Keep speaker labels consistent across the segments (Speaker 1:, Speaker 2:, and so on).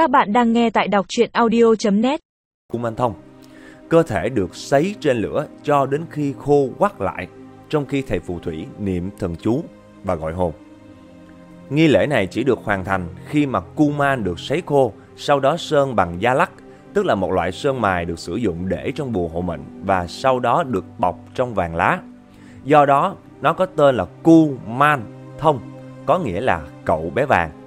Speaker 1: Các bạn đang nghe tại đọc chuyện audio.net
Speaker 2: Cung Anh Thông, Cơ thể được sấy trên lửa cho đến khi khô quắt lại, Trong khi thầy phù thủy niệm thần chú và gọi hồn. Nghi lễ này chỉ được hoàn thành khi mà Kuman được sấy khô, Sau đó sơn bằng da lắc, Tức là một loại sơn mài được sử dụng để trong bùa hộ mệnh Và sau đó được bọc trong vàng lá. Do đó, nó có tên là Kuman Thông, Có nghĩa là cậu bé vàng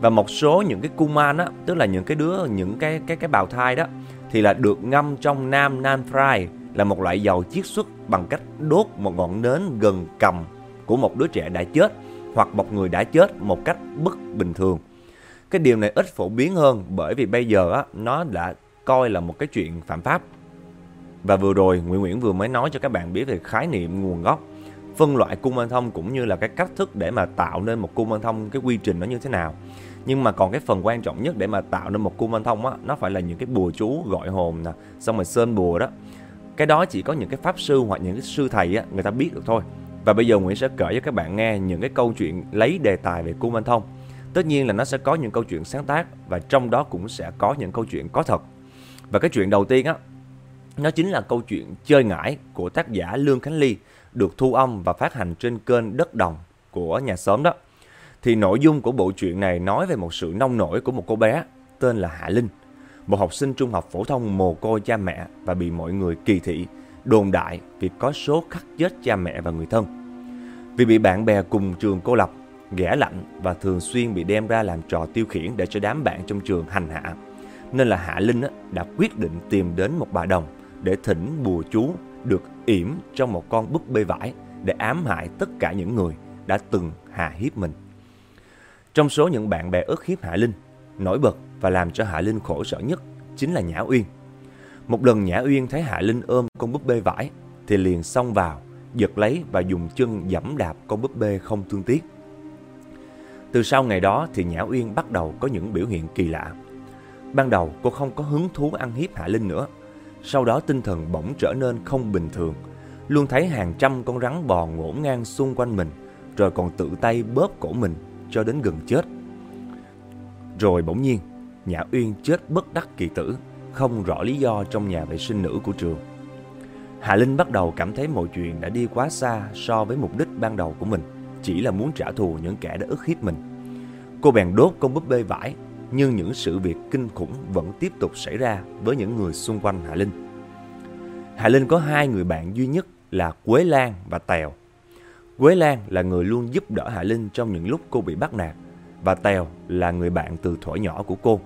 Speaker 2: và một số những cái kuman á tức là những cái đứa những cái cái cái bào thai đó thì là được ngâm trong nam nan fry là một loại dầu chiết xuất bằng cách đốt một ngọn nến gần cầm của một đứa trẻ đã chết hoặc một người đã chết một cách bất bình thường. Cái điều này ít phổ biến hơn bởi vì bây giờ á nó đã coi là một cái chuyện phạm pháp. Và vừa rồi Nguyễn Nguyễn vừa mới nói cho các bạn biết về khái niệm nguồn gốc, phân loại cung băng thông cũng như là cái cách thức để mà tạo nên một cung băng thông, cái quy trình nó như thế nào. Nhưng mà còn cái phần quan trọng nhất để mà tạo nên một cung băng thông á, nó phải là những cái bùa chú gọi hồn nè, xong rồi sơn bùa đó. Cái đó chỉ có những cái pháp sư hoặc những cái sư thầy á, người ta biết được thôi. Và bây giờ Nguyễn sẽ kể cho các bạn nghe những cái câu chuyện lấy đề tài về cung băng thông. Tất nhiên là nó sẽ có những câu chuyện sáng tác và trong đó cũng sẽ có những câu chuyện có thật. Và cái chuyện đầu tiên á, nó chính là câu chuyện chơi ngải của tác giả Lương Khánh Ly được thu âm và phát hành trên kênh Đất Đồng của nhà sớm đó thì nội dung của bộ truyện này nói về một sự nông nổi của một cô bé tên là Hạ Linh, một học sinh trung học phổ thông mồ côi cha mẹ và bị mọi người kỳ thị, đồn đại vì có số khắc chết cha mẹ và người thân. Vì bị bạn bè cùng trường cô lập, ghẻ lạnh và thường xuyên bị đem ra làm trò tiêu khiển để cho đám bạn trong trường hành hạ. Nên là Hạ Linh đã quyết định tìm đến một bà đồng để thỉnh bùa chú được yểm trong một con búp bê vải để ám hại tất cả những người đã từng hạ hiếp mình. Trong số những bạn bè ức hiếp Hạ Linh, nổi bật và làm cho Hạ Linh khổ sở nhất chính là Nhã Uyên. Một lần Nhã Uyên thấy Hạ Linh ôm con búp bê vải thì liền xông vào, giật lấy và dùng chân dẫm đạp con búp bê không thương tiếc. Từ sau ngày đó thì Nhã Uyên bắt đầu có những biểu hiện kỳ lạ. Ban đầu cô không có hứng thú ăn hiếp Hạ Linh nữa. Sau đó tinh thần bỗng trở nên không bình thường. Luôn thấy hàng trăm con rắn bò ngổn ngang xung quanh mình, rồi còn tự tay bóp cổ mình cho đến gần chết. Rồi bỗng nhiên, Nhã Uyên chết bất đắc kỳ tử, không rõ lý do trong nhà vệ sinh nữ của trường. Hạ Linh bắt đầu cảm thấy mọi chuyện đã đi quá xa so với mục đích ban đầu của mình, chỉ là muốn trả thù những kẻ đã ức hiếp mình. Cô bèn đốt con búp bê vải, nhưng những sự việc kinh khủng vẫn tiếp tục xảy ra với những người xung quanh Hạ Linh. Hạ Linh có hai người bạn duy nhất là Quế Lan và Tèo. Quế Lan là người luôn giúp đỡ Hạ Linh trong những lúc cô bị bắt nạt và Tèo là người bạn từ thuở nhỏ của cô.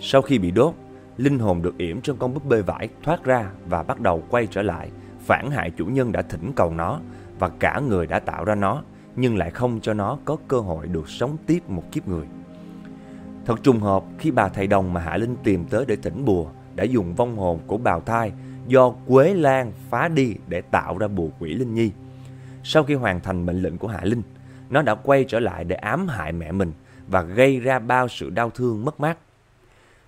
Speaker 2: Sau khi bị đốt, linh hồn được yểm trong con búp bê vải thoát ra và bắt đầu quay trở lại, phản hại chủ nhân đã thỉnh cầu nó và cả người đã tạo ra nó, nhưng lại không cho nó có cơ hội được sống tiếp một kiếp người. Thật trùng hợp khi bà thầy đồng mà Hạ Linh tìm tới để thỉnh bùa đã dùng vong hồn của bào thai do Quế Lan phá đi để tạo ra bùa quỷ Linh Nhi. Sau khi hoàn thành mệnh lệnh của Hạ Linh, nó đã quay trở lại để ám hại mẹ mình và gây ra bao sự đau thương mất mát.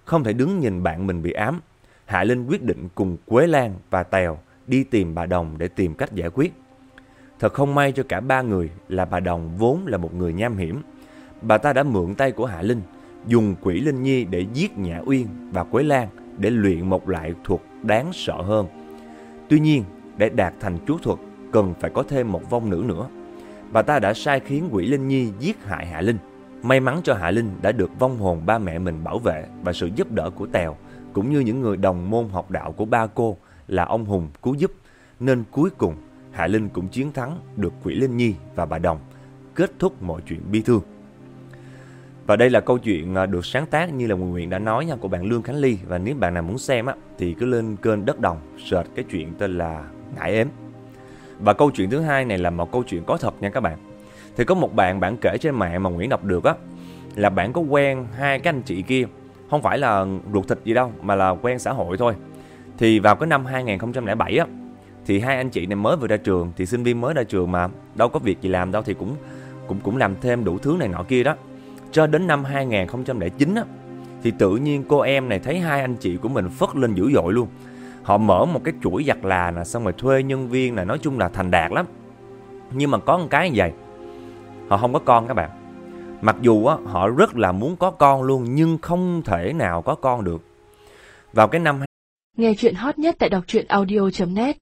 Speaker 2: Không thể đứng nhìn bạn mình bị ám, Hạ Linh quyết định cùng Quế Lan và Tèo đi tìm bà Đồng để tìm cách giải quyết. Thật không may cho cả ba người là bà Đồng vốn là một người nham hiểm. Bà ta đã mượn tay của Hạ Linh, dùng quỷ Linh Nhi để giết Nhã Uyên và Quế Lan để luyện một loại thuật đáng sợ hơn. Tuy nhiên, để đạt thành chú thuật cần phải có thêm một vong nữ nữa. Bà ta đã sai khiến quỷ Linh Nhi giết hại Hạ Linh. May mắn cho Hạ Linh đã được vong hồn ba mẹ mình bảo vệ và sự giúp đỡ của Tèo, cũng như những người đồng môn học đạo của ba cô là ông Hùng cứu giúp, nên cuối cùng Hạ Linh cũng chiến thắng được quỷ Linh Nhi và bà Đồng, kết thúc mọi chuyện bi thương. Và đây là câu chuyện à, được sáng tác như là Nguyễn Nguyện đã nói nha của bạn Lương Khánh Ly và nếu bạn nào muốn xem á thì cứ lên kênh Đất Đồng search cái chuyện tên là Ngải Ếm và câu chuyện thứ hai này là một câu chuyện có thật nha các bạn. Thì có một bạn bạn kể trên mạng mà Nguyễn đọc được á là bạn có quen hai cái anh chị kia, không phải là ruột thịt gì đâu mà là quen xã hội thôi. Thì vào cái năm 2007 á thì hai anh chị này mới vừa ra trường thì sinh viên mới ra trường mà đâu có việc gì làm đâu thì cũng cũng cũng làm thêm đủ thứ này nọ kia đó. Cho đến năm 2009 á thì tự nhiên cô em này thấy hai anh chị của mình phất lên dữ dội luôn. Họ mở một cái chuỗi giặt là nè xong rồi thuê nhân viên là nói chung là thành đạt lắm. Nhưng mà có một cái như vậy họ không có con các bạn. Mặc dù á, họ rất là muốn có con luôn nhưng không thể nào có con được. Vào cái năm
Speaker 3: Nghe chuyện hot nhất tại đọc truyện audio.net